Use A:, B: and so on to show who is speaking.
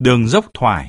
A: Đường dốc thoải.